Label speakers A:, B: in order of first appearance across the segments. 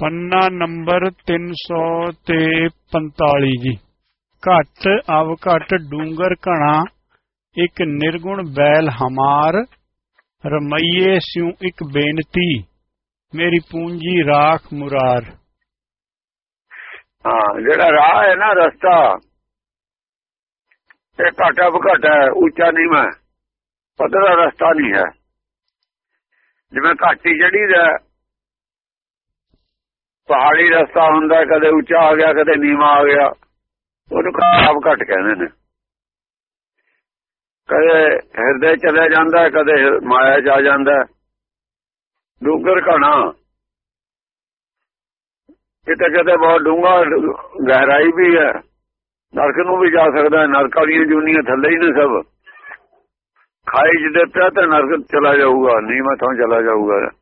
A: ਪੰਨਾ ਨੰਬਰ 300 ਤੇ 45 ਜੀ। ਘਟ ਅਵ ਘਟ ਡੂੰਗਰ ਘਣਾ, ਇੱਕ ਨਿਰਗੁਣ ਬੈਲ ਹਮਾਰ, ਰਮਈਏ ਸਿਉ ਇੱਕ ਬੇਨਤੀ, ਮੇਰੀ ਪੂੰਜੀ ਰਾਖ ਮੁਰਾਰ।
B: ਹਾਂ, ਜਿਹੜਾ ਰਾਹ ਹੈ ਨਾ ਰਸਤਾ, ਇਹ ਘਾਟਾ ਘਾਟਾ ਹੈ, ਉੱਚਾ ਨਹੀਂ ਮੈਂ ਪਤਲਾ ਰਸਤਾ ਨਹੀਂ ਹੈ। ਜਿਵੇਂ ਘਾਟੀ ਜੜੀ ਦਾ ਪਹਾੜੀ ਰਸਤਾ ਹੁੰਦਾ, ਕਦੇ ਉੱਚਾ ਆ ਗਿਆ, ਕਦੇ ਨੀਵਾ ਆ ਗਿਆ। ਉਹਨੂੰ ਘਾਟਾ ਘਟ ਕਹਿੰਦੇ ਨੇ। ਕਦੇ ਹਿਰਦੇ ਚਲੇ ਜਾਂਦਾ, ਕਦੇ ਮਾਇਆ ਜਾ ਜਾਂਦਾ। ਡੂੰਗਰ ਘਣਾ। ਕਿਤੇ ਕਿਤੇ ਬਹੁਤ ਡੂੰਗਾ ਗਹਿਰਾਈ ਵੀ ਹੈ। ਨਰਕ ਨੂੰ ਵੀ ਜਾ ਸਕਦਾ ਨਰਕ ਵਾਲੀਆਂ ਜੁਨੀਆਂ ਥੱਲੇ ਹੀ ਨੇ ਸਭ। ਖਾਈ ਜਿਹਦੇ ਪਿਆ ਤਾਂ ਨਰਕ ਚਲਾ ਜਾਊਗਾ, ਨੀਵਾਂ ਤੋਂ ਚਲਾ ਜਾਊਗਾ।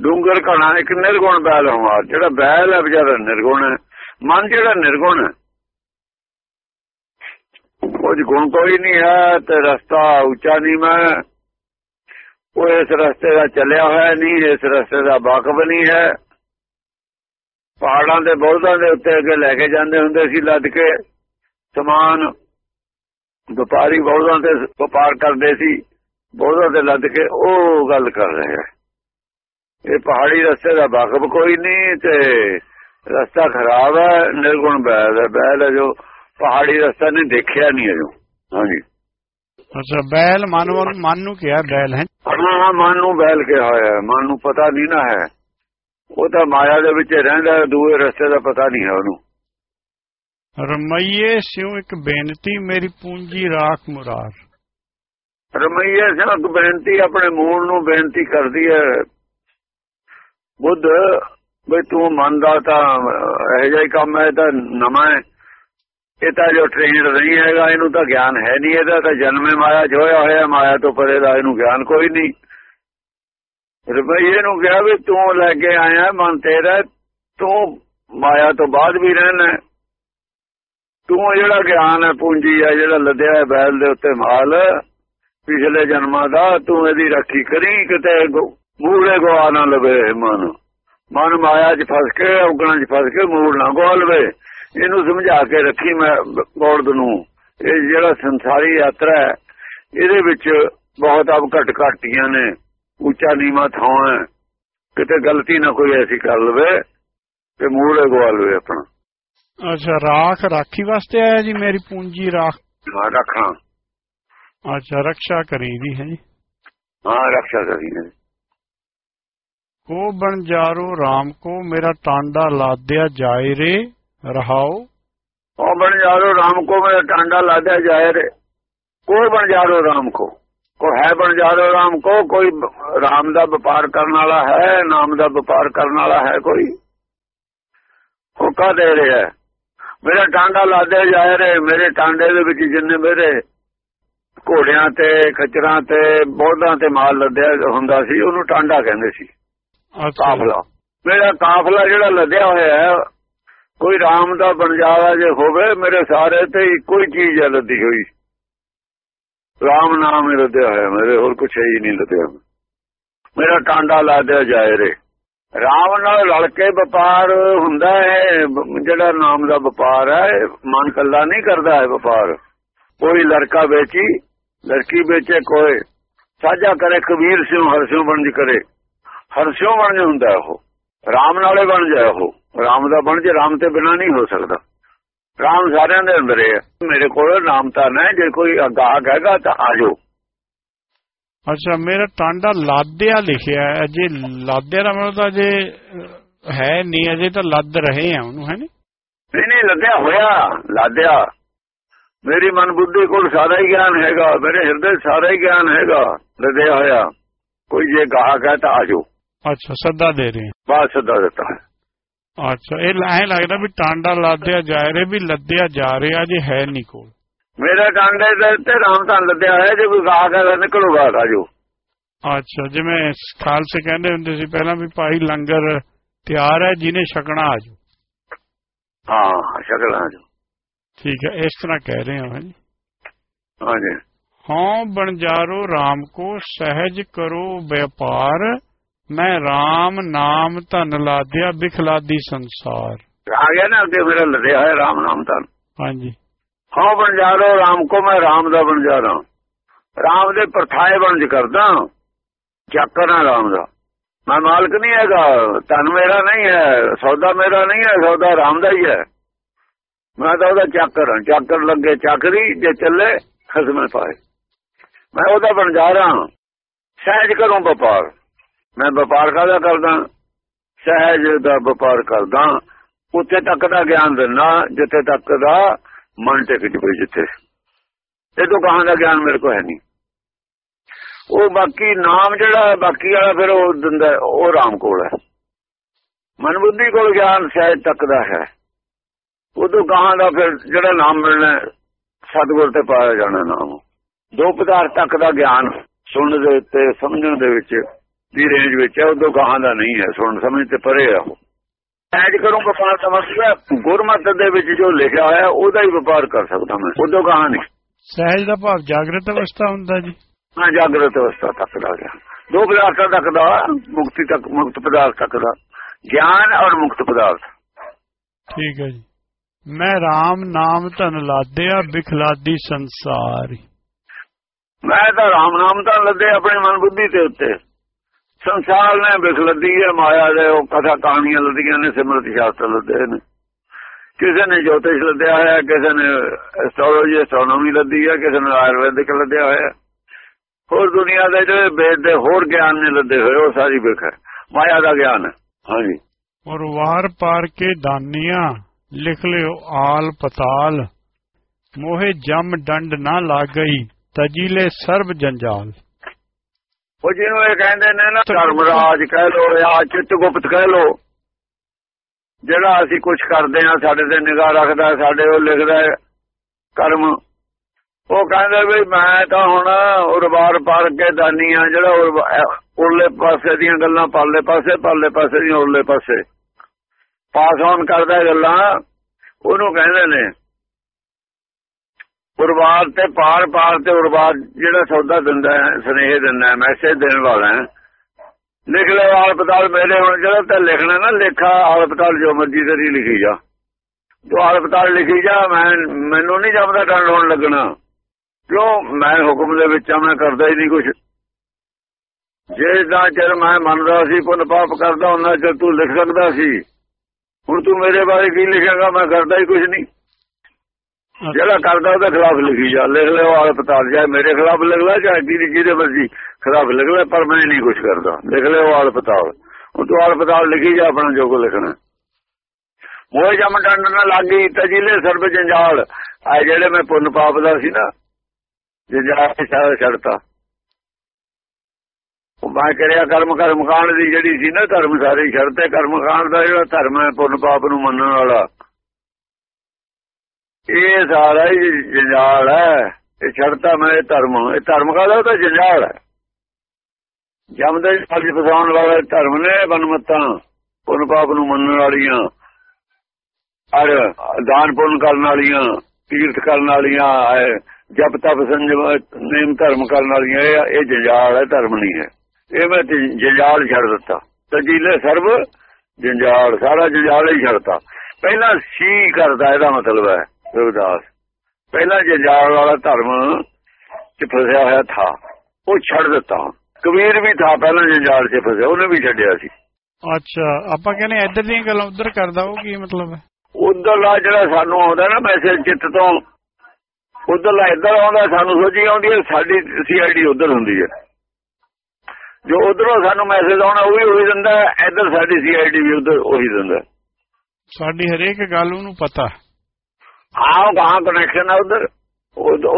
B: ਡੂੰਗਰ ਘਣਾ ਇੱਕ ਨਿਰਗੁਣ ਬੈਲ ਹਮਾਰ ਜਿਹੜਾ ਬੈਲ ਹੈ ਵਿਚਾਰਾ ਨਿਰਗੁਣ ਹੈ, ਮਨ ਜਿਹੜਾ ਨਿਰਗੁਣ ਹੈ। ਕੁਝ ਗੁਣ ਕੋਈ ਨਹੀਂ ਹੈ, ਤੇ ਰਸਤਾ ਉੱਚਾ ਨਹੀਂ ਮੈਂ। ਉਹ ਇਸ ਰਸਤੇ ਦਾ ਚੱਲਿਆ ਹੋਇਆ ਨਹੀਂ, ਇਸ ਰਸਤੇ ਦਾ ਵਾਕਫ ਨਹੀਂ ਹੈ। ਪਹਾੜਾਂ ਦੇ ਬੋਝਾਂ ਦੇ ਉੱਤੇ ਅੱਗੇ ਲੈ ਕੇ ਜਾਂਦੇ ਹੁੰਦੇ ਸੀ ਲੱਦ ਕੇ। ਸਮਾਨ ਵਪਾਰੀ ਬੋਝਾਂ ਤੇ ਵਪਾਰ ਕਰਦੇ ਸੀ ਬੋਝਾਂ ਤੇ ਲੱਦ ਕੇ ਉਹ ਗੱਲ ਕਰ ਰਹੇ ਹੈ। ਇਹ ਪਹਾੜੀ ਰਸਤੇ ਦਾ ਵਾਕਫ ਕੋਈ ਨਹੀਂ ਤੇ ਰਸਤਾ ਖਰਾਬ ਹੈ ਨਿਰਗੁਣ ਬੈਲ ਹੈ ਬੈਲ ਹੈ ਜੋ ਪਹਾੜੀ ਰਸਤਾ ਨੇ ਦੇਖਿਆ ਨਹੀਂ ਅਜੋ। ਹਾਂਜੀ।
A: ਅੱਛਾ ਬੈਲ ਮਨ ਮਨ ਨੂੰ ਕਿਹਾ ਬੈਲ ਹੈ?
B: ਹਾਂ ਮਨ ਨੂੰ ਬੈਲ ਕਿਹਾ ਹੋਇਆ ਮਨ ਨੂੰ ਪਤਾ ਨਹੀਂ ਨਾ ਹੈ। ਉਹ ਤਾਂ ਮਾਇਆ ਦੇ ਵਿੱਚ ਰਹਿੰਦਾ ਦੂਏ ਰਸਤੇ ਦਾ ਪਤਾ ਨਹੀਂ ਹੈ ਉਹਨੂੰ।
A: ਰਮਈਏ ਸਿਉ ਇੱਕ ਬੇਨਤੀ ਮੇਰੀ ਪੂੰਜੀ ਰਾਖ ਮੁਰਾਰ।
B: ਰਮਈਏ ਸਿਉ ਇੱਕ ਬੇਨਤੀ ਆਪਣੇ ਮੂਲ ਨੂੰ ਬੇਨਤੀ ਕਰਦੀ ਹੈ। ਬੁੱਧ, ਬਈ ਤੂੰ ਮੰਨਦਾ ਤਾਂ ਇਹ ਜਿਹਾ ਕੰਮ ਹੈ ਤਾਂ ਨਵਾਂ ਹੈ। ਇਹ ਤਾਂ ਜੋ ਟ੍ਰੇਨਡ ਨਹੀਂ ਹੈਗਾ, ਇਹਨੂੰ ਤਾਂ ਗਿਆਨ ਹੈ ਨਹੀਂ, ਇਹਦਾ ਤਾਂ ਜਨਮੇ ਮਾਇਆ ਜੋਇਆ ਹੋਇਆ ਮਾਇਆ ਤੋਂ ਪਰੇ ਦਾ ਇਹਨੂੰ ਗਿਆਨ ਕੋਈ ਨਹੀਂ। ਰੁਪਈਏ ਨੂੰ ਕਿਹਾ ਵੀ ਤੂੰ ਲੈ ਕੇ ਆਇਆ, ਮਨ ਤੇਰਾ ਤੂੰ ਮਾਇਆ ਤੋਂ ਬਾਅਦ ਵੀ ਰਹਿਣਾ ਤੂੰ ਜਿਹੜਾ ਗਿਆਨ ਹੈ, ਪੂੰਜੀ ਹੈ, ਜਿਹੜਾ ਲੱਦਿਆ ਹੈ ਬੈਲ ਦੇ ਉੱਤੇ ਮਾਲ, ਪਿਛਲੇ ਜਨਮਾਂ ਦਾ ਤੂੰ ਇਹਦੀ ਰੱਖੀ ਕਰੀ, ਕਿਤੇ ਮੂੜੇ ਗਵਾ ਨਾ ਲਵੇ ਮਨ। ਮਨ ਮਾਇਆ 'ਚ ਫਸ ਕੇ ਉਗਣਾ 'ਚ ਫਸ ਕੇ ਮੂੜ ਨਾ ਗਵਾ ਲਵੇ। ਇਹਨੂੰ ਸਮਝਾ ਕੇ ਰੱਖੀ ਮੈਂ ਬੋਰਡ ਨੂੰ। ਇਹ ਜਿਹੜਾ ਸੰਸਾਰੀ ਯਾਤਰਾ ਹੈ ਇਹਦੇ ਵਿੱਚ ਬਹੁਤ ਅਬ ਘਟ ਘਟੀਆਂ ਨੇ। ਉੱਚਾ ਨੀਵਾ ਥਾਂ ਹੈ। ਕਿਤੇ ਗਲਤੀ ਨਾ ਕੋਈ ਐਸੀ ਕਰ ਲਵੇ ਤੇ ਮੂੜੇ ਗਵਾ ਲਵੇ ਆਪਣਾ।
A: ਅੱਛਾ ਰਾਖ ਰਾਖੀ ਵਾਸਤੇ ਆਇਆ ਜੀ ਮੇਰੀ ਪੂੰਜੀ ਰਾਖ?
B: ਹਾਂ ਰੱਖਾਂ।
A: ਅੱਛਾ ਰੱਖਿਆ ਕਰੀਦੀ ਹੈ ਜੀ।
B: ਹਾਂ ਰੱਖਿਆ ਕਰੀਦੀ
A: ਕੋ ਬਣ ਜਾਰੋ RAM ਕੋ, ਮੇਰਾ ਟਾਂਡਾ ਲਾਦਿਆ ਜਾਏ ਰੇ, ਰਹਾਓ।
B: ਉਹ ਬਣ ਜਾਰੋ RAM ਕੋ, ਮੇਰਾ ਟਾਂਡਾ ਲਾਦਿਆ ਜਾਏ ਰੇ। ਕੋਈ ਬਣ ਜਾਰੋ RAM ਕੋ। ਕੋ ਹੈ ਬਣ ਜਾਰੋ RAM ਕੋ, ਕੋਈ RAM ਦਾ ਵਪਾਰ ਕਰਨ ਵਾਲਾ ਹੈ, ਨਾਮ ਦਾ ਵਪਾਰ ਕਰਨ ਵਾਲਾ ਹੈ ਕੋਈ? ਹੋਕਾ ਦੇ ਰਿਹਾ ਮੇਰਾ ਟਾਂਡਾ ਲਾਦਿਆ ਜਾਏ ਰੇ, ਮੇਰੇ ਟਾਂਡੇ ਦੇ ਵਿੱਚ ਜਿੰਨੇ ਮੇਰੇ ਘੋੜਿਆਂ ਤੇ ਖਚਰਾਂ ਤੇ, ਬੋਧਾਂ ਤੇ ਮਾਲ ਲੱਦਿਆ ਹੁੰਦਾ ਸੀ, ਉਹਨੂੰ ਟਾਂਡਾ ਕਹਿੰਦੇ ਸੀ। ਕਾਫਲਾ। ਮੇਰਾ ਕਾਫਲਾ ਜਿਹੜਾ ਲੱਦਿਆ ਹੋਇਆ ਹੈ, ਕੋਈ ਰਾਮ ਦਾ ਬਣਜਾਵਾ ਜੇ ਹੋਵੇ, ਮੇਰੇ ਸਾਰੇ ਤੇ ਇੱਕੋ ਹੀ ਚੀਜ਼ ਹੈ ਲੱਦੀ ਹੋਈ। ਰਾਮ ਨਾਮ ਹੀ ਲੱਦਿਆ ਹੋਇਆ, ਮੇਰੇ ਹੋਰ ਕੁਛ ਹੀ ਨਹੀਂ ਲੱਦਿਆ। ਮੇਰਾ ਟਾਂਡਾ ਲਾਦਿਆ ਜਾਏ ਰੇ। ਰਾਮ ਨਾਲ ਰਲ ਕੇ ਵਪਾਰ ਹੁੰਦਾ ਹੈ, ਜਿਹੜਾ ਨਾਮ ਦਾ ਵਪਾਰ ਹੈ ਮਨ ਕੱਲਾ ਨਹੀਂ ਕਰਦਾ ਹੈ ਵਪਾਰ। ਕੋਈ ਲੜਕਾ ਵੇਚੀ, ਲੜਕੀ ਵੇਚੇ ਕੋਈ ਸਾਜਾ ਕਰੇ, ਕਬੀਰ ਸਿੰਘ ਹਰਸਿਓ ਬਣਜ ਕਰੇ। ਹਰਸਿਓ ਬਣ ਹੁੰਦਾ ਉਹ। ਰਾਮ ਨਾਲੇ ਬਣ ਜਾਏ ਉਹ। ਰਾਮ ਦਾ ਬਣ ਜੇ ਰਾਮ ਤੇ ਬਿਨਾ ਨਹੀਂ ਹੋ ਸਕਦਾ। ਰਾਮ ਸਾਰਿਆਂ ਦੇ ਅੰਦਰ ਹੈ ਮੇਰੇ ਕੋਲ ਨਾਮ ਤਾਂ ਨਹੀਂ ਜੇ ਕੋਈ ਗਾਹਕ ਹੈਗਾ ਤਾਂ ਆਜੋ
A: ਅੱਛਾ ਮੇਰਾ ਟਾਂਡਾ ਲਾਦਿਆ ਲਿਖਿਆ ਹੈ। ਅਜੇ ਲਾਦਿਆ ਦਾ ਮਤਲਬ ਤਾਂ ਅਜੇ ਹੈ ਨਹੀਂ। ਅਜੇ ਤਾਂ ਲੱਦ ਰਹੇ ਆ ਉਹਨੂੰ ਹੈ
B: ਨਹੀਂ ਨਹੀਂ ਲੱਦਿਆ ਹੋਇਆ। ਲਾਦਿਆ। ਮੇਰੀ ਮਨ ਬੁੱਧੀ ਕੋਲ ਸਾਰਾ ਹੀ ਗਿਆਨ ਹੈਗਾ। ਮੇਰੇ ਹਿਰਦੇ ਸਾਰਾ ਹੀ ਗਿਆਨ ਹੈਗਾ। ਲੱਦਿਆ ਹੋਇਆ। ਕੋਈ ਜੇ ਗਾਹਕ ਹੈ ਤਾਂ ਆਜੋ
A: ਅੱਛਾ ਸੱਦਾ ਦੇ ਰਹੇ
B: ਬਾਤ ਸੱਦਾ ਦਿੱਤਾ। ਹੈ
A: ਅੱਛਾ ਇਹ ਐਂ ਲੱਗਦਾ ਵੀ ਟਾਂਡਾ ਲਾਦਿਆ ਜਾ ਰਿਹਾ ਵੀ ਲੱਦਿਆ ਜਾ ਰਿਹਾ ਜੇ ਹੈ ਨਹੀਂ ਕੋਲ
B: ਮੇਰਾ ਟਾਂਡੇ ਦੇ ਤੇ ਰਾਮ ਤਾਂ ਲੱਦਿਆ ਹੋਇਆ ਜੇ ਕੋਈ ਗਾਹਕ ਹੈ ਨਿਕਲੋ ਬਾਹਰ ਆਜੋ
A: ਅੱਛਾ ਜਿਵੇਂ ਖਾਲਸੇ ਕਹਿੰਦੇ ਹੁੰਦੇ ਸੀ ਪਹਿਲਾਂ ਵੀ ਭਾਈ ਲੰਗਰ ਤਿਆਰ ਹੈ ਜਿਹਨੇ ਛਕਣਾ ਆਜੋ
B: ਹਾਂ ਛਕਣਾ ਆਜੋ
A: ਠੀਕ ਹੈ ਇਸ ਤਰ੍ਹਾਂ ਕਹਿ ਰਹੇ ਹਾਂ ਜੀ
B: ਹਾਂਜੀ।
A: ਹਾਂ ਬਣਜਾਰੋ RAM ਕੋ ਸਹਿਜ ਕਰੋ ਵਪਾਰ। ਮੈਂ RAM ਨਾਮ ਧਨ ਲਾਦਿਆ ਬਿਖਲਾਦੀ ਸੰਸਾਰ।
B: ਆ ਗਿਆ ਨਾ ਅੱਗੇ ਮੇਰਾ ਲੱਦਿਆ ਹੋਇਆ ਰਾਮ ਨਾਮ ਤਾਂ
A: ਹਾਂਜੀ।
B: ਹਾਂ ਬਣ ਜਾ ਰੋ ਰਾਮ ਕੋ ਮੈਂ ਰਾਮ ਦਾ ਬਣ ਜਾ ਰਹਾ। ਰਾਮ ਦੇ ਪਰਥਾਏ ਬਣਜ ਕਰਦਾ। ਚੱਕਰਾਂ ਰਾਮ ਦਾ। ਮੈਂ ਮਾਲਕ ਨਹੀਂ ਹੈਗਾ। ਤਨ ਮੇਰਾ ਨਹੀਂ ਹੈ। ਸੌਦਾ ਮੇਰਾ ਨਹੀਂ ਹੈ। ਸੌਦਾ ਰਾਮ ਦਾ ਹੀ ਹੈ। ਮੈਂ ਤਾਂ ਉਹਦਾ ਚੱਕਰ ਹਾਂ ਚੱਕਰ ਲੱਗੇ ਚੱਕਰੀ ਜੇ ਚੱਲੇ ਖਸਮੇ ਪਾਏ ਮੈਂ ਉਹਦਾ ਬਣ ਜਾ ਰਹਾ। ਸਹਿਜ ਕਰੂੰ ਵਪਾਰ। ਮੈਂ ਵਪਾਰ ਕਾਹਦਾ ਕਰਦਾ? ਸਹਿਜ ਦਾ ਵਪਾਰ ਕਰਦਾ। ਉੱਥੇ ਤੱਕ ਦਾ ਗਿਆਨ ਦਿੰਦਾ ਜਿੱਥੇ ਤੱਕ ਦਾ ਮਨ ਟਿਕ ਜਵੇ ਜਿੱਥੇ। ਇਹ ਤੋਂ ਕਹਾਂ ਦਾ ਗਿਆਨ ਮੇਰੇ ਕੋਲ ਹੈ ਨਹੀਂ। ਉਹ ਬਾਕੀ ਨਾਮ ਜਿਹੜਾ ਬਾਕੀ ਵਾਲਾ ਫਿਰ ਉਹ ਦਿੰਦਾ ਉਹ ਰਾਮ ਕੋਲ ਹੈ। ਮਨ ਬੁੱਧੀ ਕੋਲ ਗਿਆਨ ਸਹਿਜ ਤੱਕ ਦਾ ਹੈ। ਉਦੋਂ ਕਹਾਂ ਦਾ ਫਿਰ ਜਿਹੜਾ ਨਾਮ ਮਿਲਣਾ ਹੈ, ਸਤਿਗੁਰ ਤੇ ਪਾਇਆ ਜਾਣਾ ਨਾਮ। ਦੋ ਪਦਾਰਥ ਤੱਕ ਦਾ ਗਿਆਨ ਸੁਣਨ ਦੇ ਉੱਤੇ ਸਮਝਣ ਦੇ ਵਿੱਚ ਦੀ ਰੇਂਜ ਵਿੱਚ ਹੈ ਉਦੋਂ ਕਹਾਂ ਦਾ ਨਹੀਂ ਹੈ ਸੁਣ ਸਮਝ ਤੇ ਪਰੇ ਆ ਉਹ ਐਜ ਕਰੂੰ ਵਪਾਰ ਦਾ ਮਤਲਬ ਹੈ ਗੁਰਮਤਿ ਦੇ ਵਿੱਚ ਜੋ ਲਿਖਿਆ ਹੋਇਆ ਉਹਦਾ ਹੀ ਵਪਾਰ ਕਰ ਸਕਦਾ ਮੈਂ ਉਦੋਂ ਕਹਾਂ ਨਹੀਂ।
A: ਸਹਿਜ ਦਾ ਭਾਵ ਜਾਗਰਤ ਅਵਸਥਾ ਹੁੰਦਾ ਜੀ।
B: ਹਾਂ ਜਾਗਰਤ ਅਵਸਥਾ ਤੱਕ ਦਾ ਗਿਆ। ਦੋ ਪਦਾਰਥਾਂ ਤੱਕ ਦਾ ਮੁਕਤੀ ਤੱਕ ਮੁਕਤ ਪਦਾਰਥ ਤੱਕ ਦਾ ਗਿਆਨ ਔਰ ਮੁਕਤ ਪਦਾਰਥ।
A: ਠੀਕ ਹੈ ਜੀ। ਮੈਂ RAM ਨਾਮ ਧਨ ਲਾਦਿਆ ਬਿਖਲਾਦੀ ਸੰਸਾਰ।
B: ਮੈਂ ਤਾਂ ਰਾਮ ਨਾਮ ਤਾਂ ਲੱਦੇ ਆਪਣੀ ਮਨ ਬੁੱਧੀ ਤੇ ਉੱਤੇ। ਸੰਸਾਰ ਨੇ ਬਿਖ ਲੱਦੀ ਹੈ, ਮਾਇਆ ਦੇ ਉਹ ਕਥਾ ਕਹਾਣੀਆਂ ਲੱਦੀਆਂ ਨੇ, ਸਿਮਰਤ ਸ਼ਾਸਤਰ ਲੱਦੇ ਨੇ। ਕਿਸੇ ਨੇ ਜੋਤਿਸ਼ ਲੱਦਿਆ ਹੋਇਆ, ਕਿਸੇ ਨੇ ਐਸਟ੍ਰੋਲੋਜੀ ਐਸਟ੍ਰੋਨੋਮੀ ਲੱਦੀ ਹੈ, ਕਿਸੇ ਨੇ ਆਯੁਰਵੈਦਿਕ ਲੱਦਿਆ ਹੋਇਆ। ਹੋਰ ਦੁਨੀਆ ਦੇ ਜਿਹੜੇ ਵੇਦ ਦੇ ਹੋਰ ਗਿਆਨ ਨੇ ਲੱਦੇ ਹੋਏ, ਉਹ ਸਾਰੀ ਬਿਖ ਹੈ। ਮਾਇਆ ਦਾ ਗਿਆਨ ਹੈ। ਹਾਂਜੀ।
A: ਔਰ ਵਾਰ ਪਾਰ ਕੇ ਦਾਨੀਆਂ, ਲਿਖ ਲਿਓ ਆਲ ਪਤਾਲ। ਮੋਹੇ ਜਮ ਡੰਡ ਨਾ ਲਾਗਈ, ਤਜੀਲੇ ਸਰਬ ਜੰਜਾਲ।
B: ਉਹ ਜਿਹਨੂੰ ਇਹ ਕਹਿੰਦੇ ਨੇ ਨਾ ਧਰਮਰਾਜ ਕਹਿ ਲੋ ਜਾਂ ਚਿੱਤਗੁਪਤ ਕਹਿ ਲੋ ਜਿਹੜਾ ਅਸੀਂ ਕੁਝ ਕਰਦੇ ਆ ਸਾਡੇ ਤੇ ਨਿਗਾਹ ਰੱਖਦਾ, ਸਾਡੇ ਉਹ ਲਿਖਦਾ ਕਰਮ। ਉਹ ਕਹਿੰਦਾ ਵੀ ਮੈਂ ਤਾਂ ਹੁਣ ਉਰਬਾਰ ਪਾਰ ਕੇ ਦਾਨੀ ਆ ਜਿਹੜਾ ਉਰਲੇ ਪਾਸੇ ਦੀਆਂ ਗੱਲਾਂ ਪਾਲੇ ਪਾਸੇ ਪਾਲੇ ਪਾਸੇ ਦੀਆਂ ਉਰਲੇ ਪਾਸੇ। ਪਾਸ ਆਨ ਕਰਦਾ ਗੱਲਾਂ, ਉਹਨੂੰ ਕਹਿੰਦੇ ਨੇ ਉਰਬਾਰ ਤੇ ਪਾਰ ਪਾਰ ਤੇ ਉਰਬਾਰ ਜਿਹੜਾ ਸੌਦਾ ਦਿੰਦਾ ਹੈ, ਸਨੇਹ ਦਿੰਦਾ ਹੈ ਮੈਸੇਜ ਦੇਣ ਵਾਲਾ ਹੈ। ਲਿਖ ਲੈ ਆਲਪਤਾਲ ਮੇਰੇ ਹੁਣ ਜਿਹੜਾ ਤੇ ਲਿਖਣਾ ਨਾ, ਲੇਖਾ ਆਲਪਤਾਲ ਜੋ ਮਰਜ਼ੀ ਤੇਰੀ ਲਿਖੀ ਜਾ। ਜੋ ਆਲਪਤਾਲ ਲਿਖੀ ਜਾ, ਮੈਂ, ਮੈਨੂੰ ਨਹੀਂ ਜਮਦਾ ਡੰਡ ਹੋਣ ਲੱਗਣਾ। ਕਿਉਂ? ਮੈਂ ਹੁਕਮ ਦੇ ਵਿੱਚ ਆ, ਮੈਂ ਕਰਦਾ ਹੀ ਨਹੀਂ ਕੁਝ ਜੇ ਚਿਰ ਮੈਂ ਮੰਨਦਾ ਸੀ, ਪੁੰਨ ਪਾਪ ਕਰਦਾ, ਉਹਨਾਂ ਚਿਰ ਤੂੰ ਲਿਖ ਸਕਦਾ ਸੀ। ਹੁਣ ਤੂੰ ਮੇਰੇ ਬਾਰੇ ਕੀ ਲਿਖੇਗਾ, ਮੈਂ ਕਰਦਾ ਹੀ ਕੁਝ ਨਹੀਂ। ਜਿਹੜਾ ਕਰਦਾ ਉਹਦੇ ਖਿਲਾਫ ਲਿਖੀ ਜਾ, ਲਿਖ ਲਿਓ ਆਲਪਤਾਲ ਜਾਏ, ਮੇਰੇ ਖਿਲਾਫ ਲਿਖ ਲੈ ਚਾਹੇ ਕਿਹਦੀ ਜਿਹਦੇ ਮਰਜ਼ੀ ਖਿਲਾਫ ਲਿਖ ਲੈ, ਪਰ ਮੈਂ ਨਹੀਂ ਕੁਝ ਕਰਦਾ। ਲਿਖ ਲਿਓ ਆਲਪਤਾਲ ਹੁਣ ਤੂੰ ਆਲਪਤਾਲ ਲਿਖੀ ਜਾ, ਆਪਣਾ ਜੋ ਕੋ ਲਿਖਣਾ। ਮੋਹ ਜਮ ਡੰਡ ਨਾ ਲੱਗੀ ਤਜਿਲੇ ਸਰਬ ਜੰਜਾਲ। ਆ ਜਿਹੜੇ ਮੈਂ ਪੁੰਨ ਪਾਪ ਦਾ ਸੀ ਨਾ, ਜੰਜਾਲ ਸਾਰਾ ਛੱਡਤਾ। ਉਹ ਮੈਂ ਕਰਿਆ ਕਰਮ ਕਰਮ ਕਾਂਡ ਦੀ ਜਿਹੜੀ ਸੀ ਨਾ ਧਰਮ ਸਾਰੇ ਛੱਡਤੇ। ਕਰਮ ਕਾਂਡ ਦਾ ਜਿਹੜਾ ਧਰਮ ਹੈ, ਪੁੰਨ ਪਾਪ ਨੂੰ ਮੰਨਣ ਵਾਲਾ। ਇਹ ਸਾਰਾ ਹੀ ਜੰਜਾਲ ਹੈ। ਇਹ ਛੱਡਤਾ ਮੈਂ ਇਹ ਧਰਮ ਇਹ ਧਰਮ ਕਾਹਦਾ? ਉਹ ਤਾਂ ਜੰਜਾਲ ਹੈ। ਜਮਦੇ ਫਲ ਫਸਾਉਣ ਵਾਲੇ ਧਰਮ ਨੇ ਬਨਮਤਾਂ, ਪੁੰਨ ਪਾਪ ਨੂੰ ਮੰਨਣ ਵਾਲੀਆਂ ਔਰ ਦਾਨ ਪੁੰਨ ਕਰਨ ਵਾਲੀਆਂ, ਤੀਰਥ ਕਰਨ ਵਾਲੀਆਂ ਜਪ ਤਪ ਸੰਜਮ, ਨੇਮ ਧਰਮ ਕਰਨ ਵਾਲੀਆਂ, ਇਹ ਜੰਜਾਲ ਹੈ, ਧਰਮ ਨਹੀਂ ਹੈ। ਇਹ ਮੈਂ ਜੰਜਾਲ ਛੱਡ ਦਿੱਤਾ। ਤਜੀਲੇ ਸਰਬ ਜੰਜਾਲ, ਸਾਰਾ ਜੰਜਾਲ ਹੀ ਛੱਡਤਾ। ਪਹਿਲਾਂ ਸੀ ਕਰਦਾ, ਇਹਦਾ ਮਤਲਬ ਹੈ। ਰਵਿਦਾਸ ਪਹਿਲਾਂ ਜੰਜਾਲ ਵਾਲਾ ਧਰਮ ਚ ਫਸਿਆ ਹੋਇਆ ਥਾ ਉਹ ਛੱਡ ਦਿੱਤਾ। ਕਬੀਰ ਵੀ ਥਾ ਪਹਿਲਾਂ ਜੰਜਾਲ ਚ ਫਸਿਆ ਉਹਨੇ ਵੀ ਛੱਡਿਆ ਸੀ।
A: ਅੱਛਾ ਆਪਾਂ ਕਹਿੰਦੇ ਇੱਧਰ ਦੀਆਂ ਗੱਲਾਂ ਉੱਧਰ ਕਰਦਾ ਉਹ ਕੀ ਮਤਲਬ ਹੈ?
B: ਉਧਰਲਾ ਜਿਹੜਾ ਸਾਨੂੰ ਆਉਂਦਾ ਨਾ ਮੈਸੇਜ ਚਿੱਤ ਤੋਂ ਉਧਰਲਾ ਇੱਧਰ ਆਉਂਦਾ ਸਾਨੂੰ ਸੋਚੀ ਆਉਂਦੀ ਹੈ ਸਾਡੀ ਸੀਆਈਡੀ ਉਧਰ ਹੁੰਦੀ ਹੈ। ਜੋ ਉਧਰੋਂ ਸਾਨੂੰ ਮੈਸੇਜ ਆਉਣਾ ਉਹ ਵੀ ਉਹੀ ਦਿੰਦਾ ਹੈ, ਇੱਧਰ ਸਾਡੀ ਸੀਆਈਡੀ ਵੀ ਉਧਰ ਉਹੀ ਦਿੰਦਾ ਹੈ।
A: ਸਾਡੀ ਹਰੇਕ ਗੱਲ ਉਹਨੂੰ ਪਤਾ
B: ਆਹ ਗਾਂ ਕਨੈਕਸ਼ਨ ਹੈ ਉਧਰ।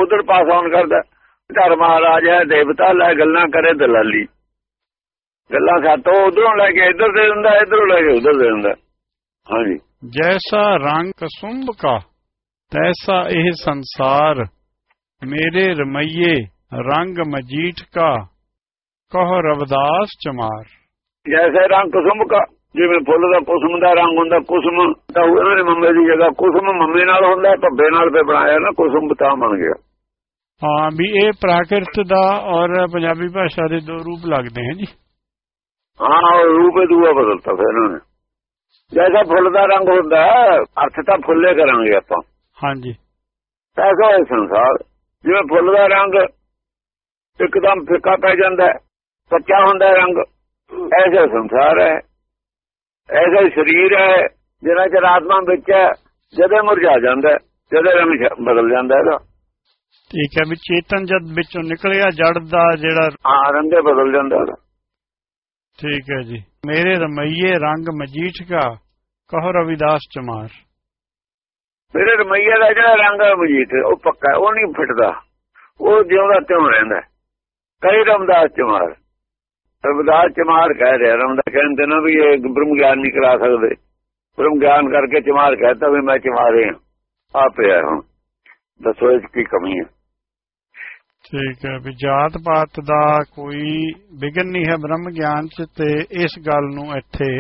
B: ਉਧਰ ਪਾਸ ਆਨ ਕਰਦਾ। ਧਰਮ ਮਹਾਰਾਜ ਹੈ ਦੇਵਤਾ ਲੈ ਗੱਲਾਂ ਕਰੇ ਦਲਾਲੀ। ਗੱਲਾਂ ਸਾਤੋਂ ਉਧਰੋਂ ਲੈ ਕੇ ਇੱਧਰ ਦੇ ਦਿੰਦਾ ਇੱਧਰੋਂ ਲੈ ਕੇ ਉਧਰ ਦੇ ਦਿੰਦਾ। ਹਾਂਜੀ।
A: ਜੈਸਾ ਰੰਗ ਕਸੁੰਭ ਕਾ ਤੈਸਾ ਇਹ ਸੰਸਾਰ। ਮੇਰੇ ਰਮਈਏ ਰੰਗ ਮਜੀਠ ਕਾ ਕਹ ਰਵਦਾਸ ਚਮਾਰ।
B: ਜੈਸੇ ਰੰਗ ਕੁਸੁਮ ਕਾ ਜਿਵੇਂ ਫੁੱਲ ਦਾ ਕੁਸਮ ਦਾ ਰੰਗ ਹੁੰਦਾ ਕੁਸਮ ਤਾਂ ਉਹਨਾਂ ਨੇ ਮੰਮੇ ਦੀ ਜਗ੍ਹਾ ਕੁਸਮ ਮੰਮੇ ਨਾਲ ਹੁੰਦਾ ਭੱਬੇ ਨਾਲ ਤੇ ਬਣਾਇਆ ਨਾ ਕੁਸਮ ਤਾਂ ਬਣ ਗਿਆ।
A: ਹਾਂ ਵੀ ਇਹ ਪ੍ਰਾਕਿਰਤ ਦਾ ਔਰ ਪੰਜਾਬੀ ਭਾਸ਼ਾ ਦੇ ਦੋ ਰੂਪ ਲੱਗਦੇ ਹਨ ਜੀ।
B: ਹਾਂ ਰੂਪ ਦੂਆ ਬਦਲਤਾ ਫਿਰ ਇਹਨਾਂ ਨੇ। ਜੈਸਾ ਫੁੱਲ ਦਾ ਰੰਗ ਹੁੰਦਾ ਅਰਥ ਤਾਂ ਫੁੱਲੇ ਕਰਾਂਗੇ ਆਪਾਂ।
A: ਹਾਂਜੀ।
B: ਐਸਾ ਹੈ ਸੰਸਾਰ। ਜਿਵੇਂ ਫੁੱਲ ਦਾ ਰੰਗ ਇੱਕਦਮ ਫਿੱਕਾ ਪੈ ਜਾਂਦਾ ਕੱਚਾ ਹੁੰਦਾ ਰੰਗ ਐਸਾ ਸੰਸਾਰ ਹੈ। ਐਸਾ ਹੀ ਸਰੀਰ ਹੈ ਜਿਹੜਾ ਚਿਰ ਆਤਮਾ ਵਿੱਚ ਹੈ ਜਦੇ ਮੁਰਝਾ ਜਾਂਦਾ ਹੈ, ਜਦੇ ਰੰਗ ਬਦਲ ਜਾਂਦਾ ਇਹਦਾ।
A: ਠੀਕ ਹੈ ਵੀ ਚੇਤਨ ਜਦ ਵਿੱਚੋਂ ਨਿਕਲਿਆ ਜੜ ਦਾ ਜਿਹੜਾ
B: ਰੰਗੇ ਬਦਲ ਜਾਂਦਾ ਉਹਦਾ
A: ਠੀਕ ਹੈ ਜੀ। ਮੇਰੇ ਰਮਈਏ ਰੰਗ ਮਜੀਠ ਕਾ ਕਹੋ ਰਵਿਦਾਸ ਚਮਾਰ।
B: ਮੇਰੇ ਰਮਈਏ ਦਾ ਜਿਹੜਾ ਰੰਗ ਹੈ ਮਜੀਤ ਉਹ ਪੱਕਾ ਉਹ ਨਹੀਂ ਫਿੱਟਦਾ। ਉਹ ਜਿਉਂਦਾ ਤਿਉਂ ਰਹਿੰਦਾ। ਕਈ ਰਮਦਾਸ ਚਮਾਰ। ਰਮਦਾਸ ਚਮਾਰ ਕਹਿ ਰਿਹਾ ਰਮਦਾਸ ਕਹਿੰਦੇ ਨਾ ਵੀ ਇਹ ਬ੍ਰਹਮ ਗਿਆਨ ਨਹੀਂ ਕਰਾ ਸਕਦੇ। ਬ੍ਰਹਮ ਗਿਆਨ ਕਰਕੇ ਚਮਾਰ ਕਹਤਾ ਵੀ ਮੈਂ ਚਮਾਰੇ ਹਾਂ ਆ ਪਿਆ ਹੁਣ। ਦੱਸੋ ਇਸ ਕੀ ਕਮੀ ਹੈ?
A: ਠੀਕ ਹੈ ਵੀ ਜਾਤ ਪਾਤ ਦਾ ਕੋਈ ਵਿਗਨ ਨਹੀਂ ਹੈ ਬ੍ਰਹਮ ਗਿਆਨ ਚ ਤੇ ਇਸ ਗੱਲ ਨੂੰ ਇੱਥੇ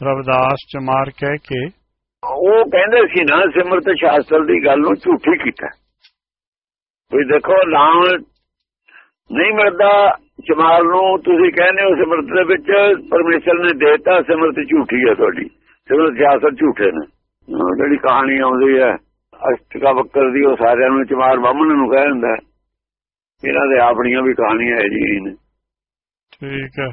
A: ਰਵਿਦਾਸ ਚਮਾਰ ਕਹਿ ਕੇ
B: ਉਹ ਕਹਿੰਦੇ ਸੀ ਨਾ ਸਿਮਰਤ ਸ਼ਾਸਤਰ ਦੀ ਗੱਲ ਨੂੰ ਝੂਠੀ ਕੀਤਾ। ਵੀ ਦੇਖੋ ਨਾਮ ਨਹੀਂ ਮਿਲਦਾ ਚਮਾਰ ਨੂੰ ਤੁਸੀਂ ਕਹਿੰਦੇ ਹੋ ਸਿਮਰਤ ਦੇ ਵਿੱਚ ਪਰਮੇਸ਼ਰ ਨੇ ਦੇਤਾ ਸਿਮਰਤ ਝੂਠੀ ਹੈ ਤੁਹਾਡੀ। ਸਿਮਰਤ ਸ਼ਾਸਤਰ ਝੂਠੇ ਨੇ। ਜਿਹੜੀ ਕਹਾਣੀ ਆਉਂਦੀ ਹੈ ਅਸ਼ਟਕਾ ਬੱਕਰ ਦੀ ਉਹ ਸਾਰਿਆਂ ਨੂੰ ਚਮਾਰ ਬਾਹਮਣ ਨੂੰ ਕਹਿ ਦਿੰਦਾ। ਇਹਨਾਂ ਦੇ ਆਪਣੀਆਂ ਵੀ ਕਹਾਣੀਆਂ ਹੈ ਜੀ ਨੇ।
A: ਠੀਕ ਹੈ।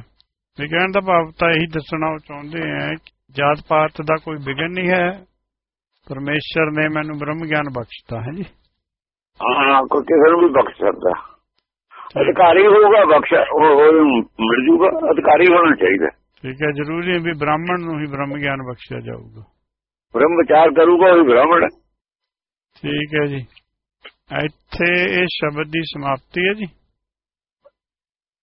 A: ਵੀ ਕਹਿਣ ਦਾ ਭਾਵ ਤਾਂ ਇਹੀ ਦੱਸਣਾ ਚਾਹੁੰਦੇ ਕਿ ਜਾਤ ਪਾਤ ਦਾ ਕੋਈ ਵਿਗਨ ਨਹੀਂ ਹੈ। ਪਰਮੇਸ਼ਰ ਨੇ ਮੈਨੂੰ ਬ੍ਰਹਮ ਗਿਆਨ ਬਖਸ਼ਤਾ ਹੈ ਜੀ।
B: ਹਾਂ ਕੋਈ ਕਿਸੇ ਨੂੰ ਵੀ ਬਖਸ਼ ਸਕਦਾ। ਅਧਿਕਾਰੀ ਹੋਊਗਾ ਬਖਸ਼ ਉਹ ਮਿਲ ਜੂਗਾ ਅਧਿਕਾਰੀ ਹੋਣਾ ਚਾਹੀਦਾ।
A: ਠੀਕ ਹੈ ਜ਼ਰੂਰੀ ਹੈ ਵੀ ਬ੍ਰਾਹਮਣ ਨੂੰ ਹੀ ਬ੍ਰਹਮ ਗਿਆਨ ਬਖਸ਼ਿਆ ਜਾਊਗਾ।
B: ਬ੍ਰਹਮ ਵਿਚਾਰ ਕਰੂਗਾ ਉਹ ਬ੍ਰਾਹਮਣ।
A: ਠੀਕ ਹੈ ਜੀ। ਇੱਥੇ ਇਹ ਸ਼ਬਦ ਦੀ ਸਮਾਪਤੀ ਹੈ ਜੀ।